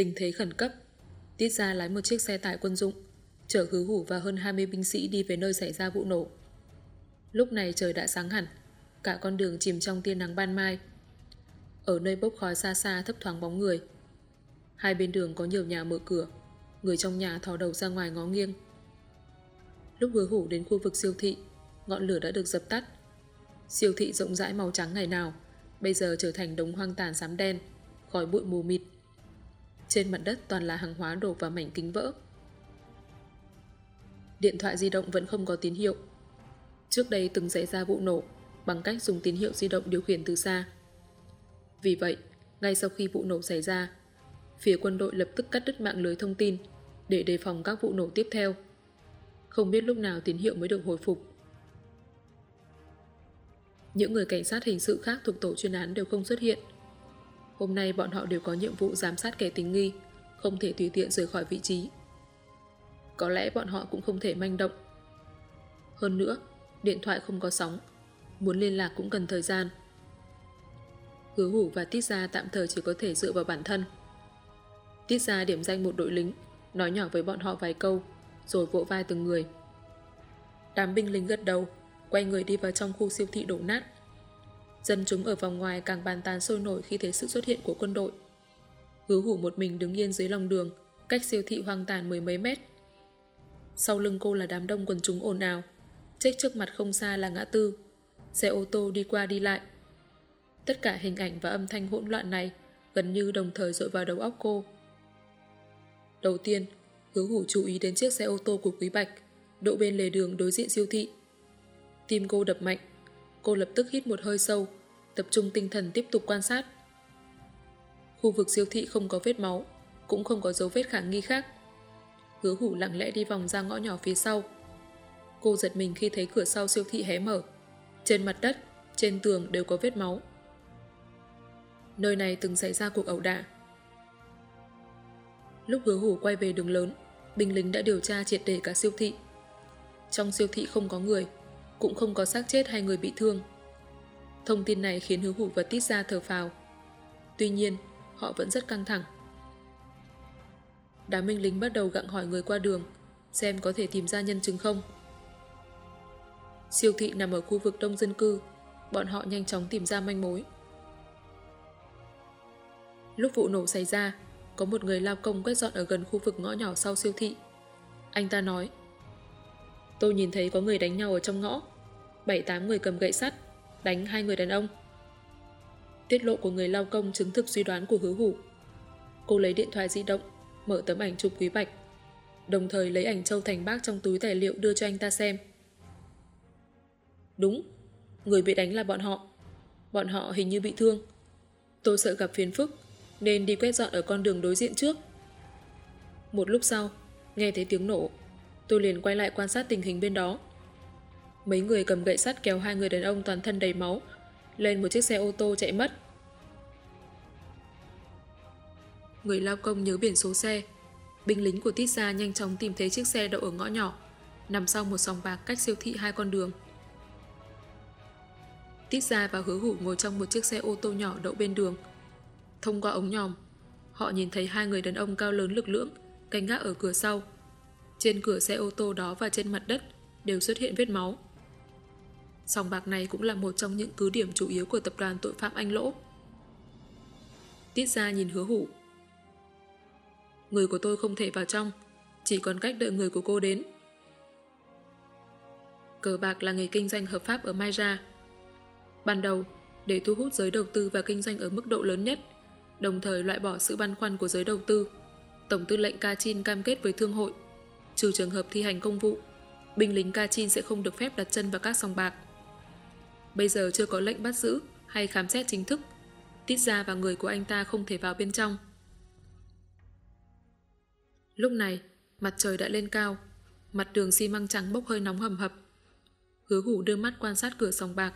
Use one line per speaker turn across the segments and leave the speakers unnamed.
Tình thế khẩn cấp Tiết ra lái một chiếc xe tải quân dụng, chở hứa hủ và hơn 20 binh sĩ đi về nơi xảy ra vụ nổ. Lúc này trời đã sáng hẳn, cả con đường chìm trong tia nắng ban mai. Ở nơi bốc khói xa xa thấp thoáng bóng người. Hai bên đường có nhiều nhà mở cửa, người trong nhà thò đầu ra ngoài ngó nghiêng. Lúc hứa hủ đến khu vực siêu thị, ngọn lửa đã được dập tắt. Siêu thị rộng rãi màu trắng ngày nào, bây giờ trở thành đống hoang tàn xám đen, khói bụi mù mịt trên mặt đất toàn là hàng hóa đổ vào mảnh kính vỡ. Điện thoại di động vẫn không có tín hiệu. Trước đây từng xảy ra vụ nổ bằng cách dùng tín hiệu di động điều khiển từ xa. Vì vậy, ngay sau khi vụ nổ xảy ra, phía quân đội lập tức cắt đứt mạng lưới thông tin để đề phòng các vụ nổ tiếp theo. Không biết lúc nào tín hiệu mới được hồi phục. Những người cảnh sát hình sự khác thuộc tổ chuyên án đều không xuất hiện. Hôm nay bọn họ đều có nhiệm vụ giám sát kẻ tình nghi, không thể tùy tiện rời khỏi vị trí. Có lẽ bọn họ cũng không thể manh động. Hơn nữa, điện thoại không có sóng, muốn liên lạc cũng cần thời gian. Hứa hủ và Tiết Gia tạm thời chỉ có thể dựa vào bản thân. Tiết Gia điểm danh một đội lính, nói nhỏ với bọn họ vài câu, rồi vỗ vai từng người. Đám binh lính gật đầu, quay người đi vào trong khu siêu thị đổ nát. Dân chúng ở vòng ngoài càng bàn tán sôi nổi khi thấy sự xuất hiện của quân đội. Hứa hủ một mình đứng yên dưới lòng đường, cách siêu thị hoang tàn mười mấy mét. Sau lưng cô là đám đông quần chúng ồn ào. Trách trước mặt không xa là ngã tư. Xe ô tô đi qua đi lại. Tất cả hình ảnh và âm thanh hỗn loạn này gần như đồng thời dội vào đầu óc cô. Đầu tiên, hứa hủ chú ý đến chiếc xe ô tô của Quý Bạch đậu bên lề đường đối diện siêu thị. Tim cô đập mạnh, cô lập tức hít một hơi sâu, tập trung tinh thần tiếp tục quan sát. Khu vực siêu thị không có vết máu, cũng không có dấu vết khả nghi khác. Hứa hủ lặng lẽ đi vòng ra ngõ nhỏ phía sau. Cô giật mình khi thấy cửa sau siêu thị hé mở. Trên mặt đất, trên tường đều có vết máu. Nơi này từng xảy ra cuộc ẩu đả. Lúc hứa hủ quay về đường lớn, binh lính đã điều tra triệt để cả siêu thị. Trong siêu thị không có người, cũng không có xác chết hay người bị thương. Thông tin này khiến hứa hủ và tít ra thở phào. Tuy nhiên, họ vẫn rất căng thẳng. Đám minh lính bắt đầu gặng hỏi người qua đường, xem có thể tìm ra nhân chứng không. Siêu thị nằm ở khu vực đông dân cư, bọn họ nhanh chóng tìm ra manh mối. Lúc vụ nổ xảy ra, có một người lao công quét dọn ở gần khu vực ngõ nhỏ sau siêu thị. Anh ta nói, Tôi nhìn thấy có người đánh nhau ở trong ngõ, 7-8 người cầm gậy sắt, đánh hai người đàn ông. Tiết lộ của người lao công chứng thực suy đoán của hứa hủ. Cô lấy điện thoại di động, mở tấm ảnh chụp quý bạch, đồng thời lấy ảnh Châu Thành Bác trong túi tài liệu đưa cho anh ta xem. Đúng, người bị đánh là bọn họ. Bọn họ hình như bị thương. Tôi sợ gặp phiền phức, nên đi quét dọn ở con đường đối diện trước. Một lúc sau, nghe thấy tiếng nổ, tôi liền quay lại quan sát tình hình bên đó. Mấy người cầm gậy sắt kéo hai người đàn ông toàn thân đầy máu, lên một chiếc xe ô tô chạy mất. Người lao công nhớ biển số xe. Binh lính của Tisa nhanh chóng tìm thấy chiếc xe đậu ở ngõ nhỏ, nằm sau một sòng bạc cách siêu thị hai con đường. Tisa và hứa hủ ngồi trong một chiếc xe ô tô nhỏ đậu bên đường. Thông qua ống nhòm, họ nhìn thấy hai người đàn ông cao lớn lực lưỡng, canh gác ở cửa sau. Trên cửa xe ô tô đó và trên mặt đất đều xuất hiện vết máu. Sòng bạc này cũng là một trong những cứ điểm chủ yếu của tập đoàn tội phạm Anh Lỗ. Tiết ra nhìn hứa hủ. Người của tôi không thể vào trong, chỉ còn cách đợi người của cô đến. Cờ bạc là nghề kinh doanh hợp pháp ở Mai Ra. Ban đầu, để thu hút giới đầu tư và kinh doanh ở mức độ lớn nhất, đồng thời loại bỏ sự băn khoăn của giới đầu tư, Tổng tư lệnh Kachin cam kết với thương hội, trừ trường hợp thi hành công vụ, binh lính Kachin sẽ không được phép đặt chân vào các sòng bạc. Bây giờ chưa có lệnh bắt giữ hay khám xét chính thức, Tít ra và người của anh ta không thể vào bên trong. Lúc này, mặt trời đã lên cao, mặt đường xi măng trắng bốc hơi nóng hầm hập. Hứa hủ đưa mắt quan sát cửa sòng bạc.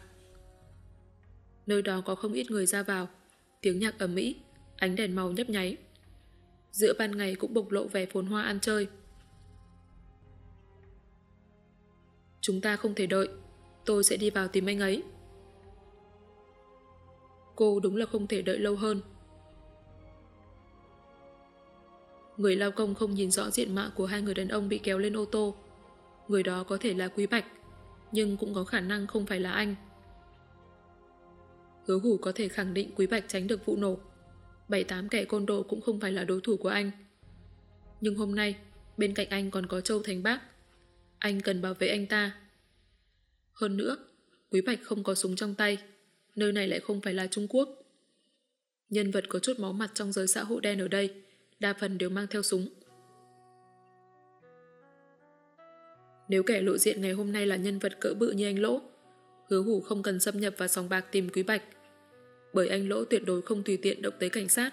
Nơi đó có không ít người ra vào, tiếng nhạc ẩm mỹ, ánh đèn màu nhấp nháy. Giữa ban ngày cũng bộc lộ vẻ phồn hoa ăn chơi. Chúng ta không thể đợi, tôi sẽ đi vào tìm anh ấy. Cô đúng là không thể đợi lâu hơn. Người lao công không nhìn rõ diện mạo của hai người đàn ông bị kéo lên ô tô. Người đó có thể là Quý Bạch, nhưng cũng có khả năng không phải là anh. Hứa hủ có thể khẳng định Quý Bạch tránh được vụ nổ. Bảy tám kẻ côn đồ cũng không phải là đối thủ của anh. Nhưng hôm nay, bên cạnh anh còn có Châu Thành Bác. Anh cần bảo vệ anh ta. Hơn nữa, Quý Bạch không có súng trong tay. Nơi này lại không phải là Trung Quốc. Nhân vật có chút máu mặt trong giới xã hội đen ở đây đa phần đều mang theo súng. Nếu kẻ lộ diện ngày hôm nay là nhân vật cỡ bự như anh Lỗ, hứa hủ không cần xâm nhập vào sòng bạc tìm Quý Bạch, bởi anh Lỗ tuyệt đối không tùy tiện động tới cảnh sát.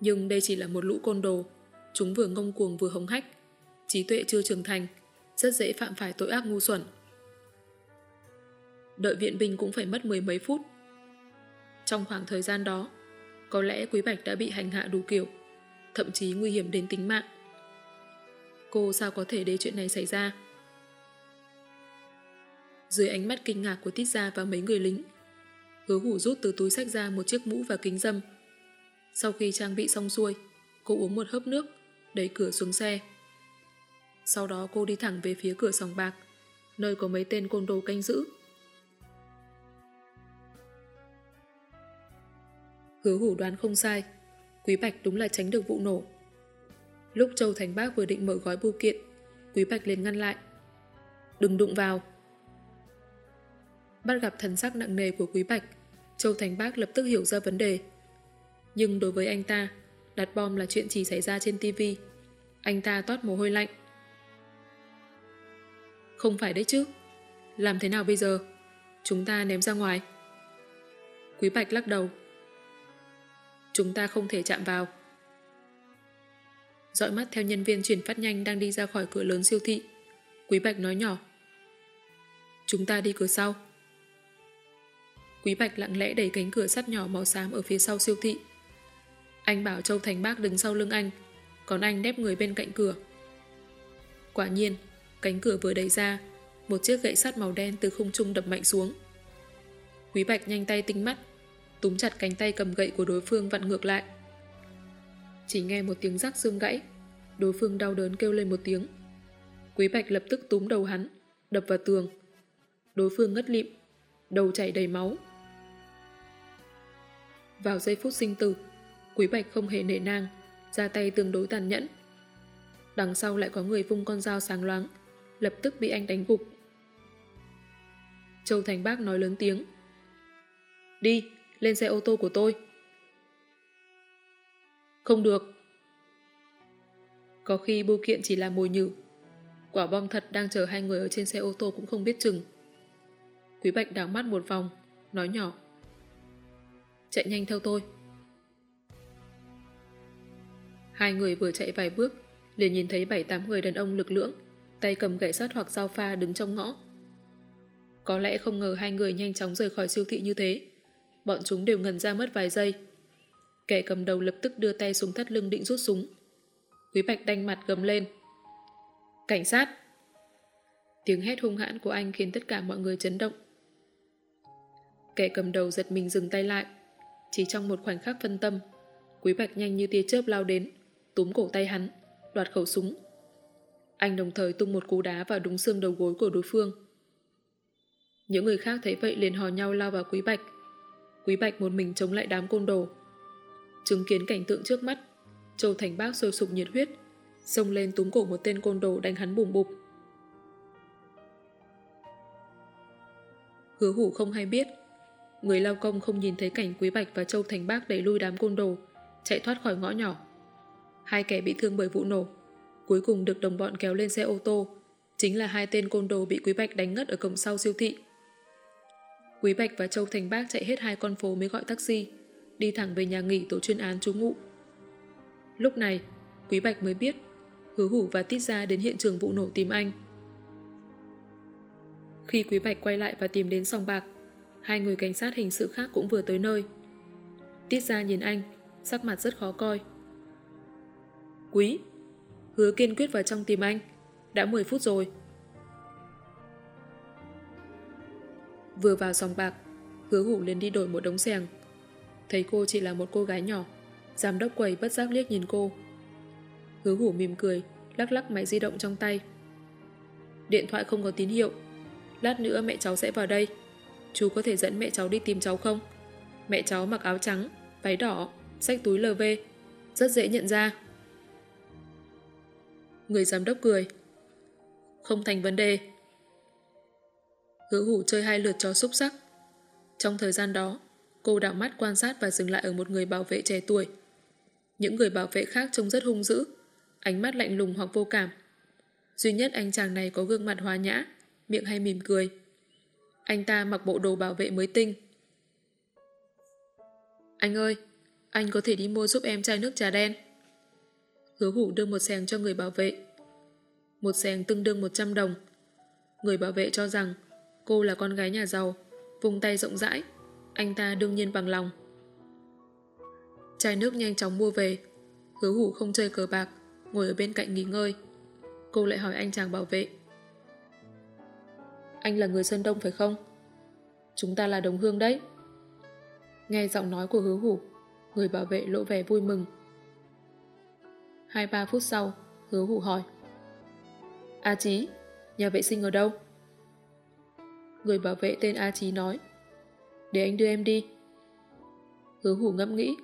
Nhưng đây chỉ là một lũ côn đồ, chúng vừa ngông cuồng vừa hống hách, trí tuệ chưa trưởng thành, rất dễ phạm phải tội ác ngu xuẩn. Đợi viện binh cũng phải mất mười mấy phút. Trong khoảng thời gian đó, có lẽ Quý Bạch đã bị hành hạ đủ kiểu, thậm chí nguy hiểm đến tính mạng. Cô sao có thể để chuyện này xảy ra? Dưới ánh mắt kinh ngạc của Tít Gia và mấy người lính, hứa hủ rút từ túi sách ra một chiếc mũ và kính dâm. Sau khi trang bị xong xuôi, cô uống một hớp nước, đẩy cửa xuống xe. Sau đó cô đi thẳng về phía cửa sòng bạc, nơi có mấy tên côn đồ canh giữ. Hứa hủ đoán không sai. Quý Bạch đúng là tránh được vụ nổ. Lúc Châu Thành Bác vừa định mở gói bưu kiện, Quý Bạch liền ngăn lại. Đừng đụng vào. Bắt gặp thần sắc nặng nề của Quý Bạch, Châu Thành Bác lập tức hiểu ra vấn đề. Nhưng đối với anh ta, đặt bom là chuyện chỉ xảy ra trên tivi, Anh ta toát mồ hôi lạnh. Không phải đấy chứ. Làm thế nào bây giờ? Chúng ta ném ra ngoài. Quý Bạch lắc đầu. Chúng ta không thể chạm vào. Dõi mắt theo nhân viên chuyển phát nhanh đang đi ra khỏi cửa lớn siêu thị. Quý Bạch nói nhỏ. Chúng ta đi cửa sau. Quý Bạch lặng lẽ đẩy cánh cửa sắt nhỏ màu xám ở phía sau siêu thị. Anh bảo Châu Thành Bác đứng sau lưng anh, còn anh đép người bên cạnh cửa. Quả nhiên, cánh cửa vừa đẩy ra, một chiếc gậy sắt màu đen từ không trung đập mạnh xuống. Quý Bạch nhanh tay tinh mắt, túm chặt cánh tay cầm gậy của đối phương vặn ngược lại. Chỉ nghe một tiếng rắc xương gãy, đối phương đau đớn kêu lên một tiếng. Quý Bạch lập tức túm đầu hắn, đập vào tường. Đối phương ngất lịm, đầu chảy đầy máu. Vào giây phút sinh tử, Quý Bạch không hề nể nang, ra tay tương đối tàn nhẫn. Đằng sau lại có người vung con dao sáng loáng, lập tức bị anh đánh gục. Châu Thành Bác nói lớn tiếng. Đi, lên xe ô tô của tôi. Không được. Có khi bưu kiện chỉ là mồi nhử. Quả bom thật đang chờ hai người ở trên xe ô tô cũng không biết chừng. Quý Bạch đảo mắt một vòng, nói nhỏ. Chạy nhanh theo tôi. Hai người vừa chạy vài bước, liền nhìn thấy bảy tám người đàn ông lực lưỡng, tay cầm gậy sắt hoặc dao pha đứng trong ngõ. Có lẽ không ngờ hai người nhanh chóng rời khỏi siêu thị như thế bọn chúng đều ngần ra mất vài giây. Kẻ cầm đầu lập tức đưa tay xuống thắt lưng định rút súng. Quý Bạch đanh mặt gầm lên. Cảnh sát! Tiếng hét hung hãn của anh khiến tất cả mọi người chấn động. Kẻ cầm đầu giật mình dừng tay lại. Chỉ trong một khoảnh khắc phân tâm, Quý Bạch nhanh như tia chớp lao đến, túm cổ tay hắn, đoạt khẩu súng. Anh đồng thời tung một cú đá vào đúng xương đầu gối của đối phương. Những người khác thấy vậy liền hò nhau lao vào Quý Bạch, Quý Bạch một mình chống lại đám côn đồ. Chứng kiến cảnh tượng trước mắt, Châu Thành Bác sôi sục nhiệt huyết, xông lên túm cổ một tên côn đồ đánh hắn bùm bụp. Hứa hủ không hay biết, người lao công không nhìn thấy cảnh Quý Bạch và Châu Thành Bác đẩy lui đám côn đồ, chạy thoát khỏi ngõ nhỏ. Hai kẻ bị thương bởi vụ nổ, cuối cùng được đồng bọn kéo lên xe ô tô, chính là hai tên côn đồ bị Quý Bạch đánh ngất ở cổng sau siêu thị. Quý Bạch và Châu Thành Bác chạy hết hai con phố mới gọi taxi, đi thẳng về nhà nghỉ tổ chuyên án trú ngụ. Lúc này, Quý Bạch mới biết Hứa Hủ và Tít ra đến hiện trường vụ nổ tìm anh. Khi Quý Bạch quay lại và tìm đến sòng bạc, hai người cảnh sát hình sự khác cũng vừa tới nơi. Tít ra nhìn anh, sắc mặt rất khó coi. Quý, hứa kiên quyết vào trong tìm anh. Đã 10 phút rồi. Vừa vào sòng bạc, hứa hủ lên đi đổi một đống xèng. Thấy cô chỉ là một cô gái nhỏ, giám đốc quầy bất giác liếc nhìn cô. Hứa hủ mỉm cười, lắc lắc máy di động trong tay. Điện thoại không có tín hiệu. Lát nữa mẹ cháu sẽ vào đây. Chú có thể dẫn mẹ cháu đi tìm cháu không? Mẹ cháu mặc áo trắng, váy đỏ, xách túi LV. Rất dễ nhận ra. Người giám đốc cười. Không thành vấn đề. Hứa hủ chơi hai lượt cho xúc sắc. Trong thời gian đó, cô đảo mắt quan sát và dừng lại ở một người bảo vệ trẻ tuổi. Những người bảo vệ khác trông rất hung dữ, ánh mắt lạnh lùng hoặc vô cảm. Duy nhất anh chàng này có gương mặt hòa nhã, miệng hay mỉm cười. Anh ta mặc bộ đồ bảo vệ mới tinh. Anh ơi, anh có thể đi mua giúp em chai nước trà đen. Hứa hủ đưa một xèng cho người bảo vệ. Một xèng tương đương 100 đồng. Người bảo vệ cho rằng cô là con gái nhà giàu, vùng tay rộng rãi. Anh ta đương nhiên bằng lòng. Chai nước nhanh chóng mua về. Hứa hủ không chơi cờ bạc, ngồi ở bên cạnh nghỉ ngơi. Cô lại hỏi anh chàng bảo vệ. Anh là người Sơn Đông phải không? Chúng ta là đồng hương đấy. Nghe giọng nói của hứa hủ, người bảo vệ lộ vẻ vui mừng. Hai ba phút sau, hứa hủ hỏi. A Chí, nhà vệ sinh ở đâu? Người bảo vệ tên A Chí nói. Để anh đưa em đi. Hứa hủ ngẫm nghĩ.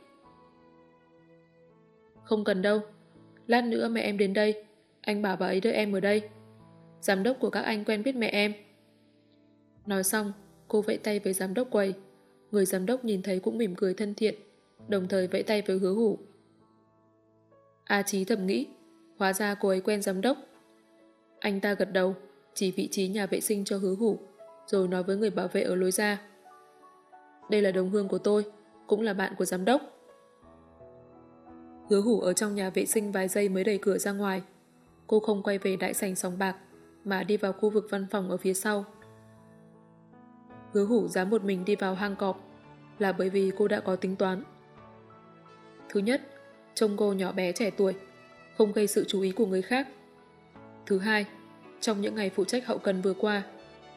Không cần đâu. Lát nữa mẹ em đến đây. Anh bảo bà ấy đợi em ở đây. Giám đốc của các anh quen biết mẹ em. Nói xong, cô vẫy tay với giám đốc quầy. Người giám đốc nhìn thấy cũng mỉm cười thân thiện, đồng thời vẫy tay với hứa hủ. A Chí thầm nghĩ, hóa ra cô ấy quen giám đốc. Anh ta gật đầu, chỉ vị trí nhà vệ sinh cho hứa hủ, rồi nói với người bảo vệ ở lối ra. Đây là đồng hương của tôi, cũng là bạn của giám đốc. Hứa hủ ở trong nhà vệ sinh vài giây mới đẩy cửa ra ngoài. Cô không quay về đại sảnh sóng bạc, mà đi vào khu vực văn phòng ở phía sau. Hứa hủ dám một mình đi vào hang cọp là bởi vì cô đã có tính toán. Thứ nhất, trông cô nhỏ bé trẻ tuổi, không gây sự chú ý của người khác. Thứ hai, trong những ngày phụ trách hậu cần vừa qua,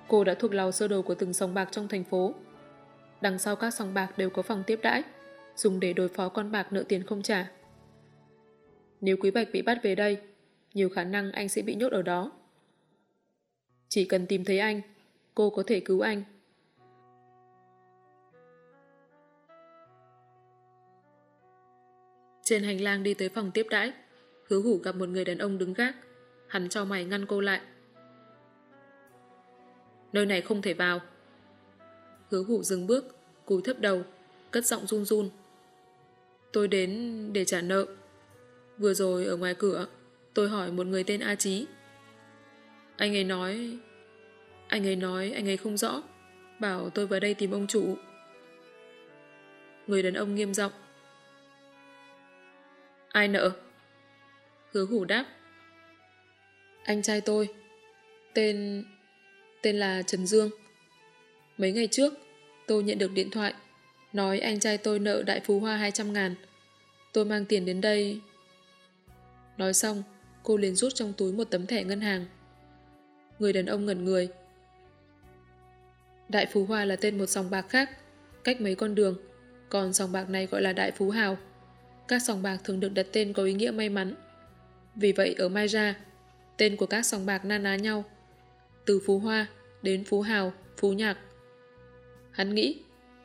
cô đã thuộc lào sơ đồ của từng sòng bạc trong thành phố. Đằng sau các sòng bạc đều có phòng tiếp đãi, dùng để đối phó con bạc nợ tiền không trả. Nếu Quý Bạch bị bắt về đây, nhiều khả năng anh sẽ bị nhốt ở đó. Chỉ cần tìm thấy anh, cô có thể cứu anh. Trên hành lang đi tới phòng tiếp đãi, hứa hủ gặp một người đàn ông đứng gác. Hắn cho mày ngăn cô lại. Nơi này không thể vào. Hứa hủ dừng bước, cúi thấp đầu, cất giọng run run. Tôi đến để trả nợ. Vừa rồi ở ngoài cửa, tôi hỏi một người tên A Chí. Anh ấy nói... Anh ấy nói anh ấy không rõ, bảo tôi vào đây tìm ông chủ. Người đàn ông nghiêm giọng Ai nợ? Hứa hủ đáp. Anh trai tôi. Tên... Tên là Trần Dương. Mấy ngày trước, tôi nhận được điện thoại, nói anh trai tôi nợ đại phú hoa 200 ngàn. Tôi mang tiền đến đây. Nói xong, cô liền rút trong túi một tấm thẻ ngân hàng. Người đàn ông ngẩn người. Đại Phú Hoa là tên một sòng bạc khác, cách mấy con đường, còn sòng bạc này gọi là Đại Phú Hào. Các sòng bạc thường được đặt tên có ý nghĩa may mắn. Vì vậy ở Mai Ra, tên của các sòng bạc na ná nhau. Từ Phú Hoa đến Phú Hào, Phú Nhạc. Hắn nghĩ,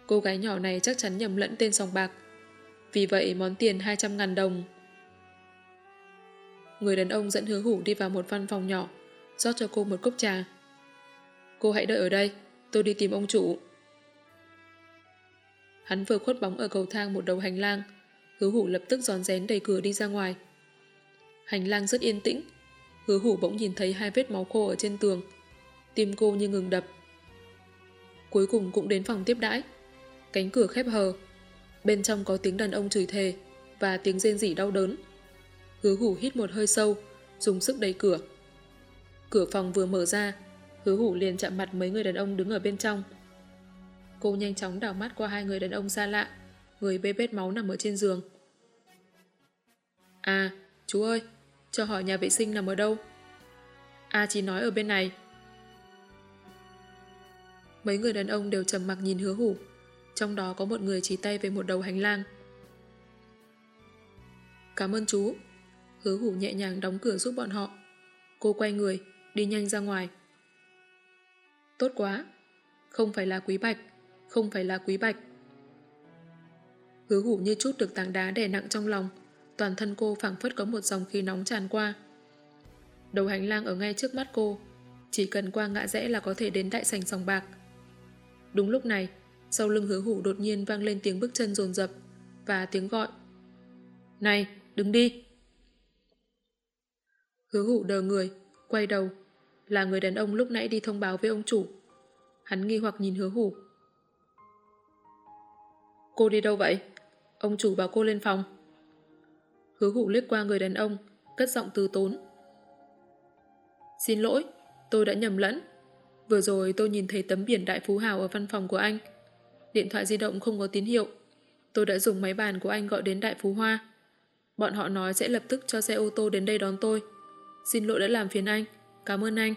cô gái nhỏ này chắc chắn nhầm lẫn tên sòng bạc. Vì vậy món tiền 200.000 đồng. Người đàn ông dẫn hứa hủ đi vào một văn phòng nhỏ, rót cho cô một cốc trà. Cô hãy đợi ở đây, tôi đi tìm ông chủ. Hắn vừa khuất bóng ở cầu thang một đầu hành lang, Hứa hủ lập tức giòn rén đẩy cửa đi ra ngoài. Hành lang rất yên tĩnh. Hứa hủ bỗng nhìn thấy hai vết máu khô ở trên tường. Tim cô như ngừng đập. Cuối cùng cũng đến phòng tiếp đãi. Cánh cửa khép hờ. Bên trong có tiếng đàn ông chửi thề và tiếng rên rỉ đau đớn. Hứa hủ hít một hơi sâu, dùng sức đẩy cửa. Cửa phòng vừa mở ra, hứa hủ liền chạm mặt mấy người đàn ông đứng ở bên trong. Cô nhanh chóng đảo mắt qua hai người đàn ông xa lạ, người bê bết máu nằm ở trên giường. À, chú ơi, cho hỏi nhà vệ sinh nằm ở đâu? À, A chỉ nói ở bên này. Mấy người đàn ông đều trầm mặc nhìn hứa hủ, trong đó có một người chỉ tay về một đầu hành lang. Cảm ơn chú. Hứa hủ nhẹ nhàng đóng cửa giúp bọn họ. Cô quay người, đi nhanh ra ngoài. Tốt quá. Không phải là quý bạch, không phải là quý bạch. Hứa hủ như chút được tảng đá đè nặng trong lòng, toàn thân cô phảng phất có một dòng khí nóng tràn qua. Đầu hành lang ở ngay trước mắt cô, chỉ cần qua ngã rẽ là có thể đến đại sảnh sòng bạc. Đúng lúc này, sau lưng hứa hủ đột nhiên vang lên tiếng bước chân rồn rập và tiếng gọi. Này, đứng đi! Hứa hủ đờ người, quay đầu, là người đàn ông lúc nãy đi thông báo với ông chủ. Hắn nghi hoặc nhìn hứa hủ. Cô đi đâu vậy? Ông chủ bảo cô lên phòng. Hứa hủ liếc qua người đàn ông, cất giọng từ tốn. Xin lỗi, tôi đã nhầm lẫn. Vừa rồi tôi nhìn thấy tấm biển đại phú hào ở văn phòng của anh. Điện thoại di động không có tín hiệu. Tôi đã dùng máy bàn của anh gọi đến đại phú hoa. Bọn họ nói sẽ lập tức cho xe ô tô đến đây đón tôi. Xin lỗi đã làm phiền anh. Cảm ơn anh.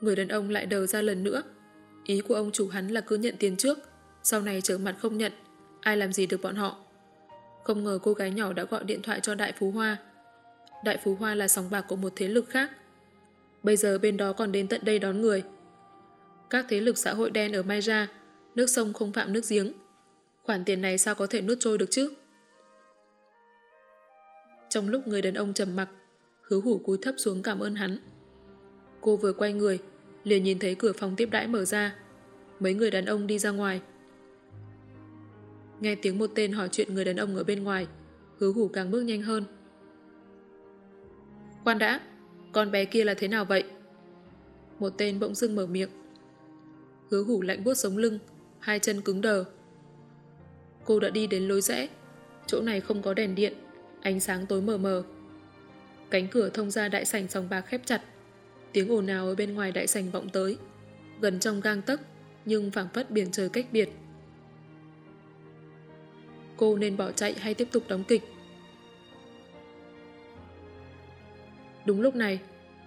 Người đàn ông lại đầu ra lần nữa. Ý của ông chủ hắn là cứ nhận tiền trước, sau này trở mặt không nhận, ai làm gì được bọn họ. Không ngờ cô gái nhỏ đã gọi điện thoại cho Đại Phú Hoa. Đại Phú Hoa là sòng bạc của một thế lực khác. Bây giờ bên đó còn đến tận đây đón người. Các thế lực xã hội đen ở Mai Ra, nước sông không phạm nước giếng. Khoản tiền này sao có thể nuốt trôi được chứ? Trong lúc người đàn ông trầm mặc, hứa hủ cúi thấp xuống cảm ơn hắn. Cô vừa quay người, liền nhìn thấy cửa phòng tiếp đãi mở ra. Mấy người đàn ông đi ra ngoài. Nghe tiếng một tên hỏi chuyện người đàn ông ở bên ngoài, hứa hủ càng bước nhanh hơn. Khoan đã, con bé kia là thế nào vậy? Một tên bỗng dưng mở miệng. Hứa hủ lạnh buốt sống lưng, hai chân cứng đờ. Cô đã đi đến lối rẽ, chỗ này không có đèn điện, ánh sáng tối mờ mờ. Cánh cửa thông ra đại sảnh sòng bạc khép chặt, tiếng ồn ào ở bên ngoài đại sảnh vọng tới, gần trong gang tấc, nhưng phảng phất biển trời cách biệt. Cô nên bỏ chạy hay tiếp tục đóng kịch? Đúng lúc này,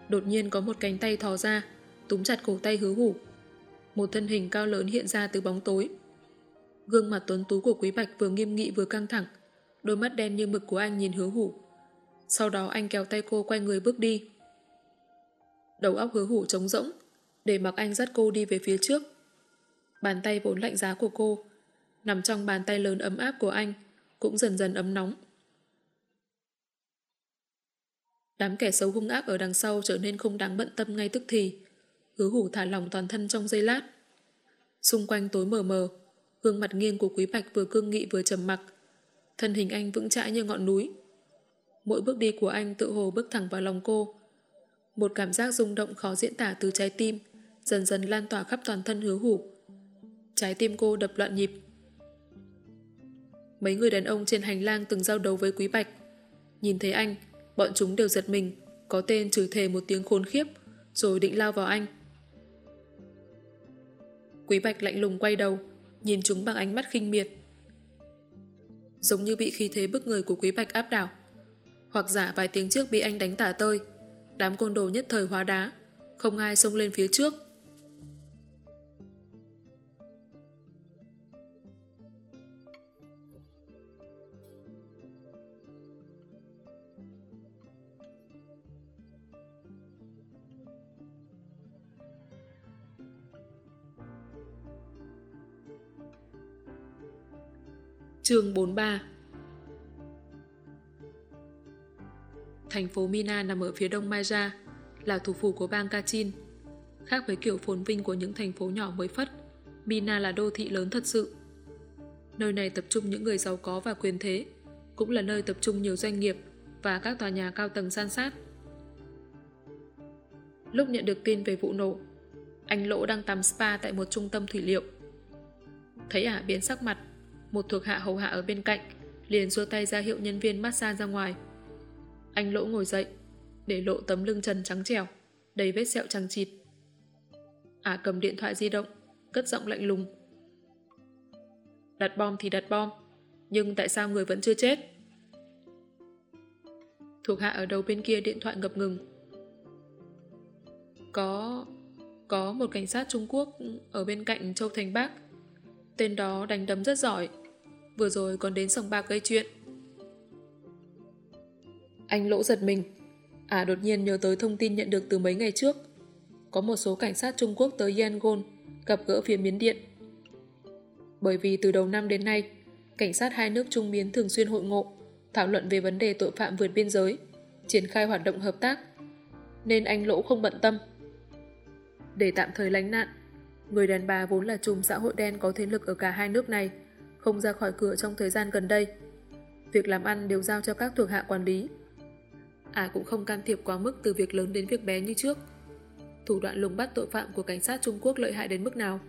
đột nhiên có một cánh tay thò ra, túm chặt cổ tay hứa hủ. Một thân hình cao lớn hiện ra từ bóng tối. Gương mặt tuấn tú của Quý Bạch vừa nghiêm nghị vừa căng thẳng, đôi mắt đen như mực của anh nhìn hứa hủ. Sau đó anh kéo tay cô quay người bước đi. Đầu óc hứa hủ trống rỗng, để mặc anh dắt cô đi về phía trước. Bàn tay vốn lạnh giá của cô, nằm trong bàn tay lớn ấm áp của anh, cũng dần dần ấm nóng. Đám kẻ xấu hung ác ở đằng sau trở nên không đáng bận tâm ngay tức thì. Hứa hủ thả lỏng toàn thân trong giây lát. Xung quanh tối mờ mờ, gương mặt nghiêng của Quý Bạch vừa cương nghị vừa trầm mặc. Thân hình anh vững chãi như ngọn núi. Mỗi bước đi của anh tự hồ bước thẳng vào lòng cô. Một cảm giác rung động khó diễn tả từ trái tim, dần dần lan tỏa khắp toàn thân hứa hủ. Trái tim cô đập loạn nhịp. Mấy người đàn ông trên hành lang từng giao đấu với Quý Bạch. Nhìn thấy anh, bọn chúng đều giật mình, có tên trừ thề một tiếng khốn khiếp, rồi định lao vào anh. Quý Bạch lạnh lùng quay đầu, nhìn chúng bằng ánh mắt khinh miệt. Giống như bị khí thế bức người của Quý Bạch áp đảo, hoặc giả vài tiếng trước bị anh đánh tả tơi, đám côn đồ nhất thời hóa đá, không ai xông lên phía trước. Chương 43 Thành phố Mina nằm ở phía đông Maja, là thủ phủ của bang Kachin. Khác với kiểu phồn vinh của những thành phố nhỏ mới phất, Mina là đô thị lớn thật sự. Nơi này tập trung những người giàu có và quyền thế, cũng là nơi tập trung nhiều doanh nghiệp và các tòa nhà cao tầng san sát. Lúc nhận được tin về vụ nổ, Anh Lỗ đang tắm spa tại một trung tâm thủy liệu. Thấy ả biến sắc mặt, một thuộc hạ hầu hạ ở bên cạnh, liền xua tay ra hiệu nhân viên massage ra ngoài. Anh Lỗ ngồi dậy, để lộ tấm lưng chân trắng trẻo, đầy vết sẹo trăng chịt. Ả à, cầm điện thoại di động, cất giọng lạnh lùng. Đặt bom thì đặt bom, nhưng tại sao người vẫn chưa chết? Thuộc hạ ở đầu bên kia điện thoại ngập ngừng. Có... có một cảnh sát Trung Quốc ở bên cạnh Châu Thành Bắc. Tên đó đánh đấm rất giỏi. Vừa rồi còn đến sòng bạc gây chuyện. Anh lỗ giật mình. À đột nhiên nhớ tới thông tin nhận được từ mấy ngày trước. Có một số cảnh sát Trung Quốc tới Yangon gặp gỡ phía Miến Điện. Bởi vì từ đầu năm đến nay, cảnh sát hai nước Trung Miến thường xuyên hội ngộ, thảo luận về vấn đề tội phạm vượt biên giới, triển khai hoạt động hợp tác, nên anh Lỗ không bận tâm. Để tạm thời lánh nạn, người đàn bà vốn là chùm xã hội đen có thế lực ở cả hai nước này, không ra khỏi cửa trong thời gian gần đây. Việc làm ăn đều giao cho các thuộc hạ quản lý. À cũng không can thiệp quá mức từ việc lớn đến việc bé như trước. Thủ đoạn lùng bắt tội phạm của cảnh sát Trung Quốc lợi hại đến mức nào?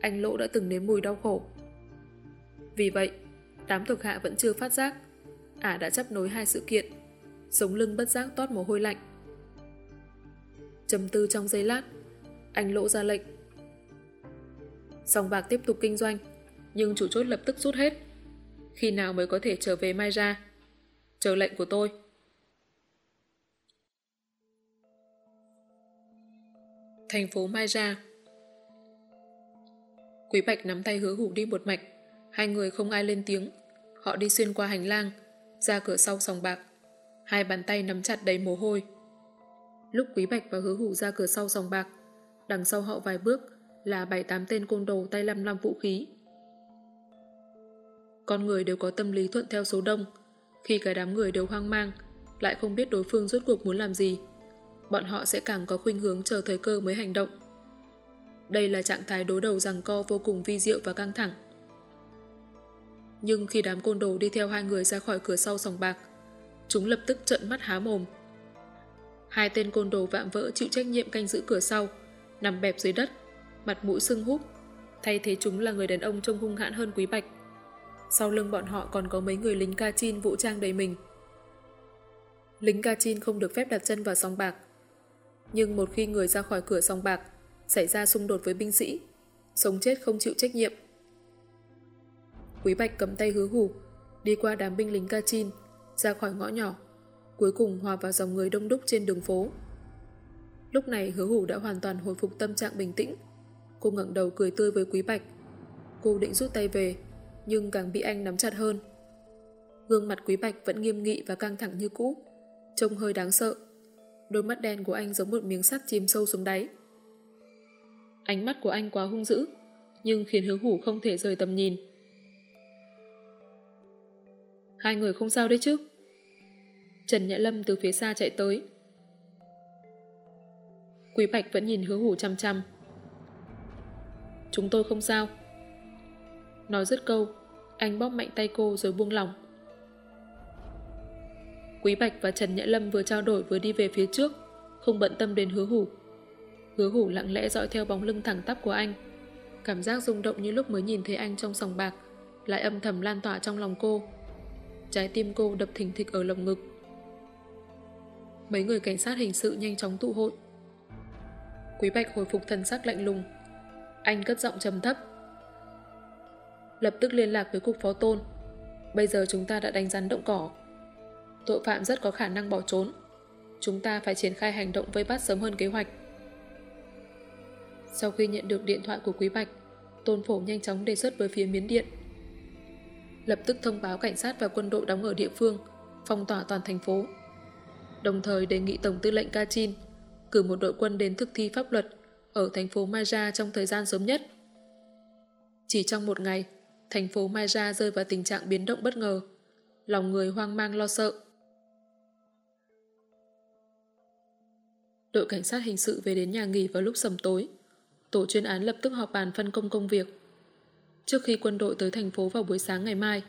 Anh Lỗ đã từng nếm mùi đau khổ. Vì vậy, đám thuộc hạ vẫn chưa phát giác. Ả đã chấp nối hai sự kiện. Sống lưng bất giác toát mồ hôi lạnh. Trầm tư trong giây lát, anh Lỗ ra lệnh. Sòng bạc tiếp tục kinh doanh, nhưng chủ chốt lập tức rút hết. Khi nào mới có thể trở về Mai ra? Chờ lệnh của tôi. Thành phố Mai Ra Quý Bạch nắm tay hứa hủ đi một mạch. Hai người không ai lên tiếng. Họ đi xuyên qua hành lang, ra cửa sau sòng bạc. Hai bàn tay nắm chặt đầy mồ hôi. Lúc Quý Bạch và hứa hủ ra cửa sau sòng bạc, đằng sau họ vài bước là bảy tám tên côn đồ tay lăm lăm vũ khí. Con người đều có tâm lý thuận theo số đông. Khi cả đám người đều hoang mang, lại không biết đối phương rốt cuộc muốn làm gì, bọn họ sẽ càng có khuynh hướng chờ thời cơ mới hành động. Đây là trạng thái đối đầu rằng co vô cùng vi diệu và căng thẳng. Nhưng khi đám côn đồ đi theo hai người ra khỏi cửa sau sòng bạc, chúng lập tức trợn mắt há mồm. Hai tên côn đồ vạm vỡ chịu trách nhiệm canh giữ cửa sau, nằm bẹp dưới đất, mặt mũi sưng húp, thay thế chúng là người đàn ông trông hung hãn hơn Quý Bạch. Sau lưng bọn họ còn có mấy người lính Kachin vũ trang đầy mình. Lính Kachin không được phép đặt chân vào sòng bạc. Nhưng một khi người ra khỏi cửa sòng bạc, xảy ra xung đột với binh sĩ, sống chết không chịu trách nhiệm. Quý Bạch cầm tay hứa hủ, đi qua đám binh lính Kachin, ra khỏi ngõ nhỏ, cuối cùng hòa vào dòng người đông đúc trên đường phố. Lúc này hứa hủ đã hoàn toàn hồi phục tâm trạng bình tĩnh. Cô ngẩng đầu cười tươi với Quý Bạch. Cô định rút tay về, nhưng càng bị anh nắm chặt hơn. Gương mặt Quý Bạch vẫn nghiêm nghị và căng thẳng như cũ, trông hơi đáng sợ. Đôi mắt đen của anh giống một miếng sắt chìm sâu xuống đáy. Ánh mắt của anh quá hung dữ, nhưng khiến hứa hủ không thể rời tầm nhìn. Hai người không sao đấy chứ? Trần Nhã Lâm từ phía xa chạy tới. Quý Bạch vẫn nhìn hứa hủ chăm chăm. Chúng tôi không sao. Nói dứt câu, anh bóp mạnh tay cô rồi buông lỏng. Quý Bạch và Trần Nhã Lâm vừa trao đổi vừa đi về phía trước, không bận tâm đến hứa hủ. Hứa hủ lặng lẽ dõi theo bóng lưng thẳng tắp của anh. Cảm giác rung động như lúc mới nhìn thấy anh trong sòng bạc, lại âm thầm lan tỏa trong lòng cô. Trái tim cô đập thình thịch ở lồng ngực. Mấy người cảnh sát hình sự nhanh chóng tụ hội. Quý Bạch hồi phục thần sắc lạnh lùng. Anh cất giọng trầm thấp. Lập tức liên lạc với cục phó tôn. Bây giờ chúng ta đã đánh rắn động cỏ. Tội phạm rất có khả năng bỏ trốn. Chúng ta phải triển khai hành động vây bắt sớm hơn kế hoạch. Sau khi nhận được điện thoại của Quý Bạch, Tôn Phổ nhanh chóng đề xuất với phía Miến Điện. Lập tức thông báo cảnh sát và quân đội đóng ở địa phương, phong tỏa toàn thành phố. Đồng thời đề nghị Tổng tư lệnh Kachin cử một đội quân đến thực thi pháp luật ở thành phố Maja trong thời gian sớm nhất. Chỉ trong một ngày, thành phố Maja rơi vào tình trạng biến động bất ngờ. Lòng người hoang mang lo sợ. Đội cảnh sát hình sự về đến nhà nghỉ vào lúc sầm tối. Tổ chuyên án lập tức họp bàn phân công công việc. Trước khi quân đội tới thành phố vào buổi sáng ngày mai,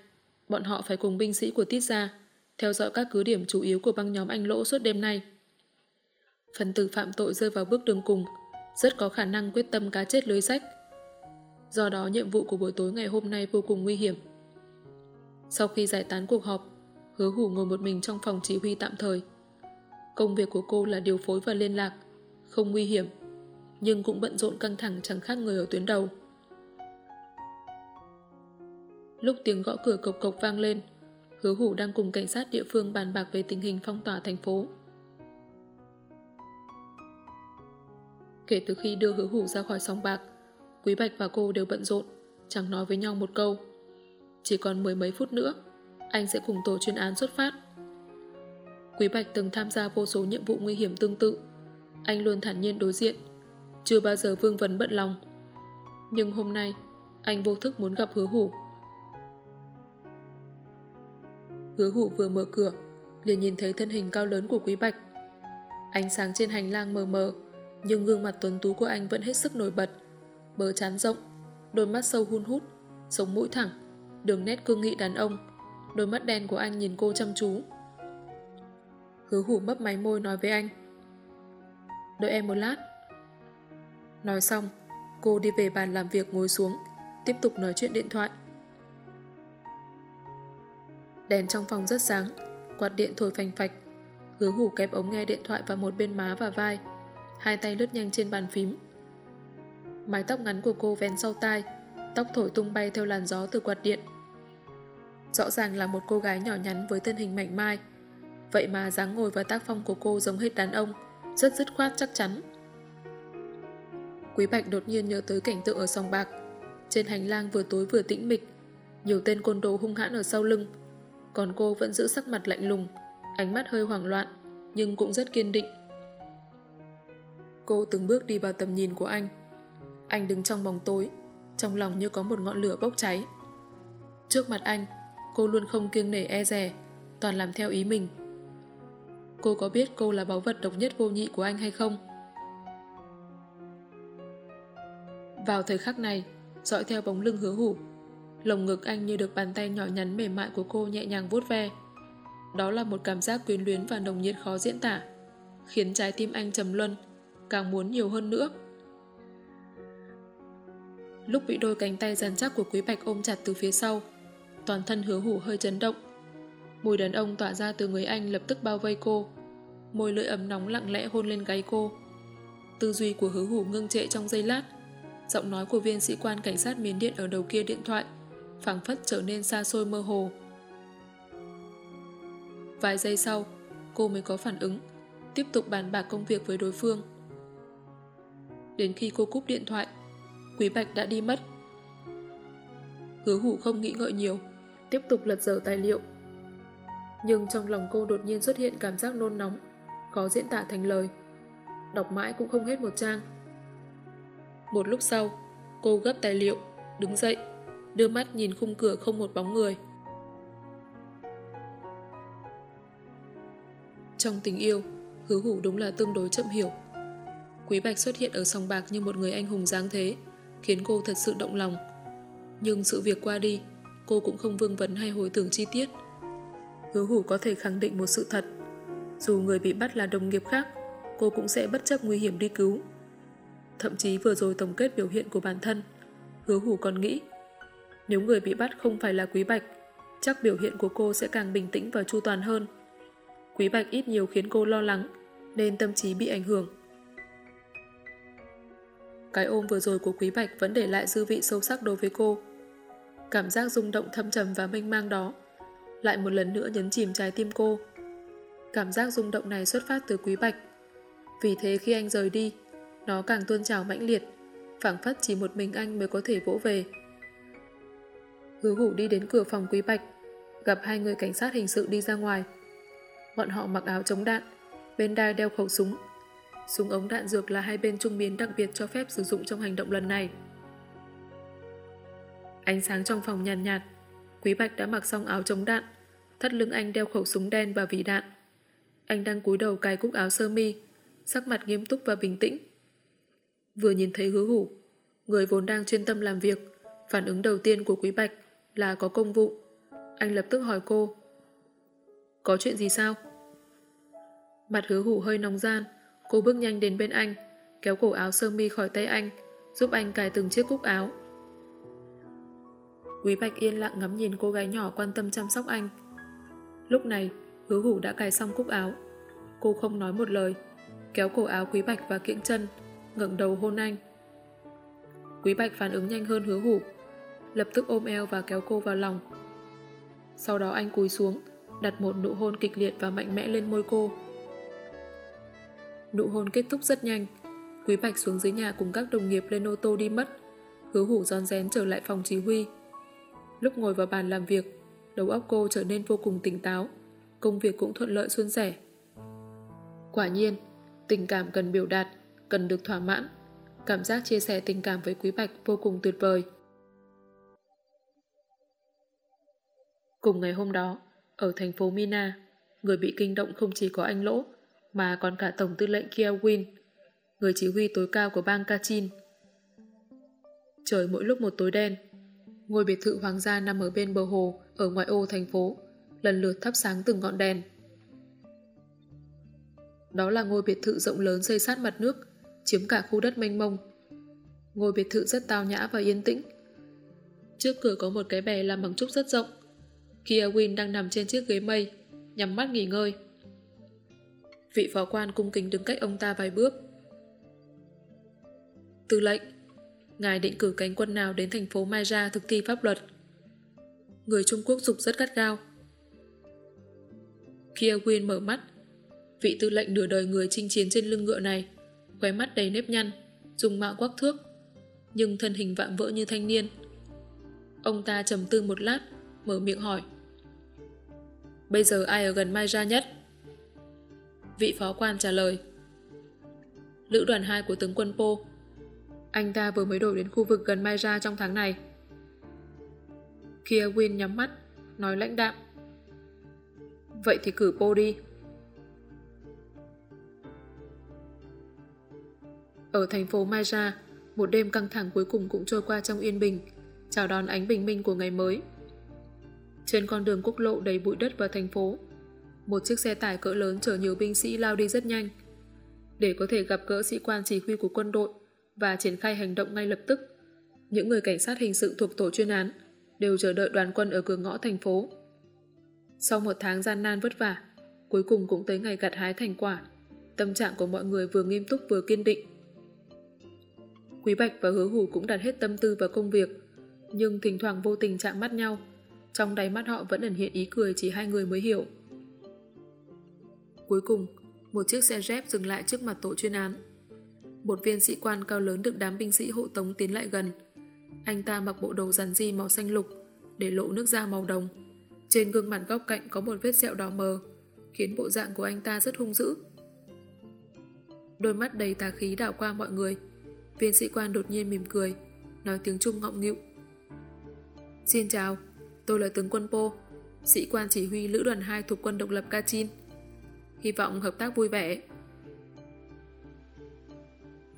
bọn họ phải cùng binh sĩ của Tít ra theo dõi các cứ điểm chủ yếu của băng nhóm anh lỗ suốt đêm nay. Phần tử phạm tội rơi vào bước đường cùng, rất có khả năng quyết tâm cá chết lưới sách. Do đó nhiệm vụ của buổi tối ngày hôm nay vô cùng nguy hiểm. Sau khi giải tán cuộc họp, hứa hủ ngồi một mình trong phòng chỉ huy tạm thời. Công việc của cô là điều phối và liên lạc, không nguy hiểm, nhưng cũng bận rộn căng thẳng chẳng khác người ở tuyến đầu. Lúc tiếng gõ cửa cộc cộc vang lên, hứa hủ đang cùng cảnh sát địa phương bàn bạc về tình hình phong tỏa thành phố. Kể từ khi đưa hứa hủ ra khỏi sòng bạc, Quý Bạch và cô đều bận rộn, chẳng nói với nhau một câu. Chỉ còn mười mấy phút nữa, anh sẽ cùng tổ chuyên án xuất phát. Quý Bạch từng tham gia vô số nhiệm vụ nguy hiểm tương tự. Anh luôn thản nhiên đối diện, chưa bao giờ vương vấn bận lòng. Nhưng hôm nay, anh vô thức muốn gặp hứa hủ. Hứa hủ vừa mở cửa, liền nhìn thấy thân hình cao lớn của Quý Bạch. Ánh sáng trên hành lang mờ mờ, nhưng gương mặt tuấn tú của anh vẫn hết sức nổi bật. Bờ chán rộng, đôi mắt sâu hun hút, sống mũi thẳng, đường nét cương nghị đàn ông. Đôi mắt đen của anh nhìn cô chăm chú. Hứa hủ mấp máy môi nói với anh. Đợi em một lát. Nói xong, cô đi về bàn làm việc ngồi xuống, tiếp tục nói chuyện điện thoại. Đèn trong phòng rất sáng, quạt điện thổi phành phạch. Hứa hủ kẹp ống nghe điện thoại vào một bên má và vai, hai tay lướt nhanh trên bàn phím. Mái tóc ngắn của cô ven sau tai, tóc thổi tung bay theo làn gió từ quạt điện. Rõ ràng là một cô gái nhỏ nhắn với thân hình mảnh mai. Vậy mà dáng ngồi và tác phong của cô giống hết đàn ông, rất dứt khoát chắc chắn. Quý Bạch đột nhiên nhớ tới cảnh tượng ở sòng bạc. Trên hành lang vừa tối vừa tĩnh mịch, nhiều tên côn đồ hung hãn ở sau lưng. Còn cô vẫn giữ sắc mặt lạnh lùng, ánh mắt hơi hoảng loạn, nhưng cũng rất kiên định. Cô từng bước đi vào tầm nhìn của anh. Anh đứng trong bóng tối, trong lòng như có một ngọn lửa bốc cháy. Trước mặt anh, cô luôn không kiêng nể e rè, toàn làm theo ý mình. Cô có biết cô là báu vật độc nhất vô nhị của anh hay không? Vào thời khắc này, dõi theo bóng lưng hứa hủ, lồng ngực anh như được bàn tay nhỏ nhắn mềm mại của cô nhẹ nhàng vuốt ve. Đó là một cảm giác quyến luyến và nồng nhiệt khó diễn tả, khiến trái tim anh trầm luân, càng muốn nhiều hơn nữa. Lúc bị đôi cánh tay rắn chắc của Quý Bạch ôm chặt từ phía sau, toàn thân hứa hủ hơi chấn động. Mùi đàn ông tỏa ra từ người anh lập tức bao vây cô. Môi lưỡi ấm nóng lặng lẽ hôn lên gáy cô. Tư duy của hứa hủ ngưng trệ trong giây lát. Giọng nói của viên sĩ quan cảnh sát miền điện ở đầu kia điện thoại phảng phất trở nên xa xôi mơ hồ. Vài giây sau, cô mới có phản ứng, tiếp tục bàn bạc công việc với đối phương. Đến khi cô cúp điện thoại, Quý Bạch đã đi mất. Hứa hủ không nghĩ ngợi nhiều, tiếp tục lật dở tài liệu. Nhưng trong lòng cô đột nhiên xuất hiện cảm giác nôn nóng, khó diễn tả thành lời. Đọc mãi cũng không hết một trang. Một lúc sau, cô gấp tài liệu, đứng dậy, đưa mắt nhìn khung cửa không một bóng người. Trong tình yêu, hứa hủ đúng là tương đối chậm hiểu. Quý Bạch xuất hiện ở sòng bạc như một người anh hùng dáng thế, khiến cô thật sự động lòng. Nhưng sự việc qua đi, cô cũng không vương vấn hay hồi tưởng chi tiết. Hứa hủ có thể khẳng định một sự thật. Dù người bị bắt là đồng nghiệp khác, cô cũng sẽ bất chấp nguy hiểm đi cứu. Thậm chí vừa rồi tổng kết biểu hiện của bản thân, hứa hủ còn nghĩ nếu người bị bắt không phải là Quý Bạch, chắc biểu hiện của cô sẽ càng bình tĩnh và chu toàn hơn. Quý Bạch ít nhiều khiến cô lo lắng, nên tâm trí bị ảnh hưởng. Cái ôm vừa rồi của Quý Bạch vẫn để lại dư vị sâu sắc đối với cô. Cảm giác rung động thâm trầm và mênh mang đó lại một lần nữa nhấn chìm trái tim cô. Cảm giác rung động này xuất phát từ Quý Bạch. Vì thế khi anh rời đi, nó càng tuôn trào mãnh liệt, phảng phất chỉ một mình anh mới có thể vỗ về. Hứa hủ đi đến cửa phòng Quý Bạch, gặp hai người cảnh sát hình sự đi ra ngoài. Bọn họ mặc áo chống đạn, bên đai đeo khẩu súng, Súng ống đạn dược là hai bên trung biến đặc biệt cho phép sử dụng trong hành động lần này. Ánh sáng trong phòng nhàn nhạt, nhạt, Quý Bạch đã mặc xong áo chống đạn, thắt lưng anh đeo khẩu súng đen và vỉ đạn. Anh đang cúi đầu cài cúc áo sơ mi, sắc mặt nghiêm túc và bình tĩnh. Vừa nhìn thấy hứa hủ, người vốn đang chuyên tâm làm việc, phản ứng đầu tiên của Quý Bạch là có công vụ. Anh lập tức hỏi cô, có chuyện gì sao? Mặt hứa hủ hơi nóng gian, Cô bước nhanh đến bên anh, kéo cổ áo sơ mi khỏi tay anh, giúp anh cài từng chiếc cúc áo. Quý Bạch yên lặng ngắm nhìn cô gái nhỏ quan tâm chăm sóc anh. Lúc này, hứa hủ đã cài xong cúc áo. Cô không nói một lời, kéo cổ áo Quý Bạch và kiễng chân, ngẩng đầu hôn anh. Quý Bạch phản ứng nhanh hơn hứa hủ, lập tức ôm eo và kéo cô vào lòng. Sau đó anh cúi xuống, đặt một nụ hôn kịch liệt và mạnh mẽ lên môi cô. Nụ hôn kết thúc rất nhanh, Quý Bạch xuống dưới nhà cùng các đồng nghiệp lên ô tô đi mất. Hứa hủ giòn rén trở lại phòng chỉ huy. Lúc ngồi vào bàn làm việc, đầu óc cô trở nên vô cùng tỉnh táo, công việc cũng thuận lợi suôn sẻ. Quả nhiên, tình cảm cần biểu đạt, cần được thỏa mãn. Cảm giác chia sẻ tình cảm với Quý Bạch vô cùng tuyệt vời. Cùng ngày hôm đó, ở thành phố Mina, người bị kinh động không chỉ có anh Lỗ, mà còn cả Tổng tư lệnh Kiawin, người chỉ huy tối cao của bang Kachin. Trời mỗi lúc một tối đen, ngôi biệt thự hoàng gia nằm ở bên bờ hồ ở ngoại ô thành phố, lần lượt thắp sáng từng ngọn đèn. Đó là ngôi biệt thự rộng lớn xây sát mặt nước, chiếm cả khu đất mênh mông. Ngôi biệt thự rất tao nhã và yên tĩnh. Trước cửa có một cái bè làm bằng trúc rất rộng. Kia Win đang nằm trên chiếc ghế mây, nhắm mắt nghỉ ngơi. Vị phó quan cung kính đứng cách ông ta vài bước. Tư lệnh, ngài định cử cánh quân nào đến thành phố Mai Ra thực thi pháp luật. Người Trung Quốc dục rất gắt gao. Kia Erwin mở mắt, vị tư lệnh nửa đời người chinh chiến trên lưng ngựa này, khóe mắt đầy nếp nhăn, dùng mạo quắc thước, nhưng thân hình vạm vỡ như thanh niên. Ông ta trầm tư một lát, mở miệng hỏi. Bây giờ ai ở gần Mai Ra nhất? Vị phó quan trả lời. Lữ đoàn 2 của tướng quân Po. Anh ta vừa mới đổi đến khu vực gần Mai Ra trong tháng này. Kia Win nhắm mắt, nói lãnh đạm. Vậy thì cử Po đi. Ở thành phố Mai Ra, một đêm căng thẳng cuối cùng cũng trôi qua trong yên bình, chào đón ánh bình minh của ngày mới. Trên con đường quốc lộ đầy bụi đất vào thành phố, một chiếc xe tải cỡ lớn chở nhiều binh sĩ lao đi rất nhanh. Để có thể gặp gỡ sĩ quan chỉ huy của quân đội và triển khai hành động ngay lập tức, những người cảnh sát hình sự thuộc tổ chuyên án đều chờ đợi đoàn quân ở cửa ngõ thành phố. Sau một tháng gian nan vất vả, cuối cùng cũng tới ngày gặt hái thành quả, tâm trạng của mọi người vừa nghiêm túc vừa kiên định. Quý Bạch và Hứa Hủ cũng đặt hết tâm tư vào công việc, nhưng thỉnh thoảng vô tình chạm mắt nhau, trong đáy mắt họ vẫn ẩn hiện ý cười chỉ hai người mới hiểu. Cuối cùng, một chiếc xe dép dừng lại trước mặt tổ chuyên án. Một viên sĩ quan cao lớn được đám binh sĩ hộ tống tiến lại gần. Anh ta mặc bộ đồ rắn di màu xanh lục, để lộ nước da màu đồng. Trên gương mặt góc cạnh có một vết sẹo đỏ mờ, khiến bộ dạng của anh ta rất hung dữ. Đôi mắt đầy tà khí đảo qua mọi người. Viên sĩ quan đột nhiên mỉm cười, nói tiếng Trung ngọng nghịu. Xin chào, tôi là tướng quân Po, sĩ quan chỉ huy lữ đoàn 2 thuộc quân độc lập Kachin hy vọng hợp tác vui vẻ.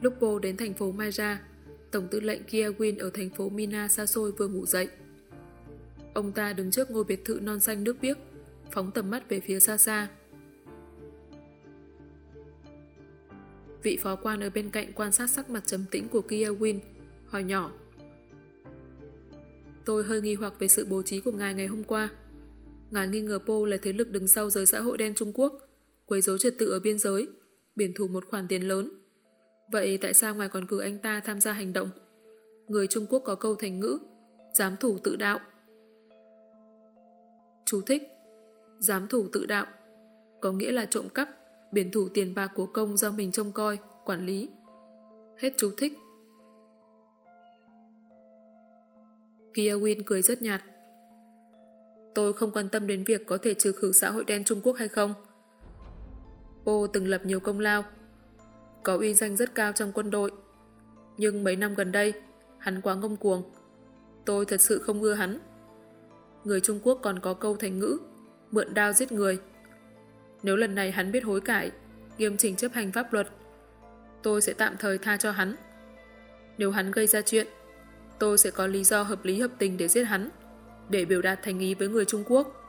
Lúc cô đến thành phố Maja, Tổng tư lệnh Kia Win ở thành phố Mina xa xôi vừa ngủ dậy. Ông ta đứng trước ngôi biệt thự non xanh nước biếc, phóng tầm mắt về phía xa xa. Vị phó quan ở bên cạnh quan sát sắc mặt trầm tĩnh của Kia Win, hỏi nhỏ. Tôi hơi nghi hoặc về sự bố trí của ngài ngày hôm qua. Ngài nghi ngờ Po là thế lực đứng sau giới xã hội đen Trung Quốc quấy rối trật tự ở biên giới, biển thủ một khoản tiền lớn. Vậy tại sao ngài còn cử anh ta tham gia hành động? Người Trung Quốc có câu thành ngữ, giám thủ tự đạo. Chú thích, giám thủ tự đạo, có nghĩa là trộm cắp, biển thủ tiền bạc của công do mình trông coi, quản lý. Hết chú thích. Kia Win cười rất nhạt. Tôi không quan tâm đến việc có thể trừ khử xã hội đen Trung Quốc hay không. Cô từng lập nhiều công lao, có uy danh rất cao trong quân đội. Nhưng mấy năm gần đây, hắn quá ngông cuồng. Tôi thật sự không ưa hắn. Người Trung Quốc còn có câu thành ngữ, mượn đao giết người. Nếu lần này hắn biết hối cải, nghiêm chỉnh chấp hành pháp luật, tôi sẽ tạm thời tha cho hắn. Nếu hắn gây ra chuyện, tôi sẽ có lý do hợp lý hợp tình để giết hắn, để biểu đạt thành ý với người Trung Quốc.